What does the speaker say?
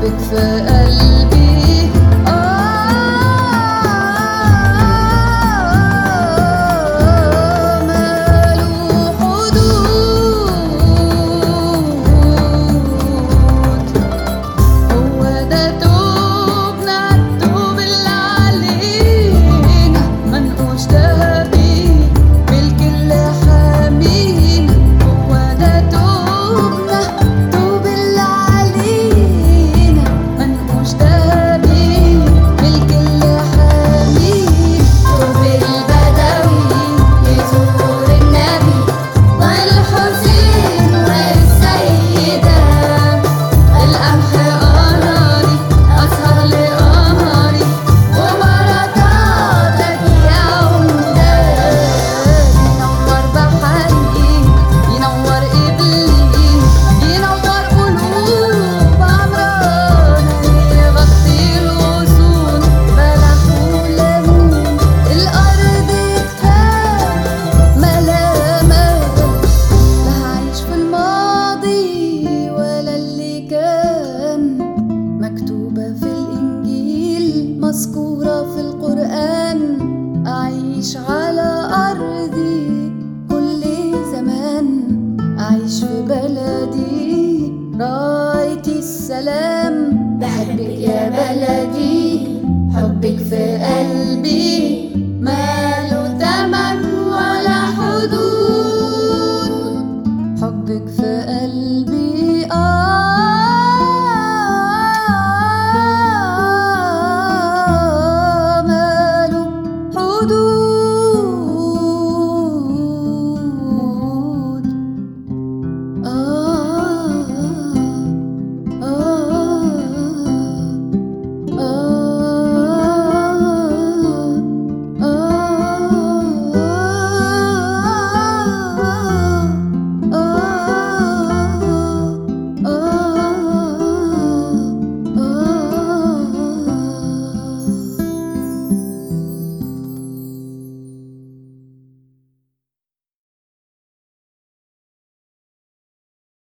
big fat مذكورة في القرآن أعيش على أرضي كل زمان. أعيش في بلدي رايتي السلام. بحبك يا بلدي حبك في قلبي. ما له ولا حدود. حبك في قلبي آه.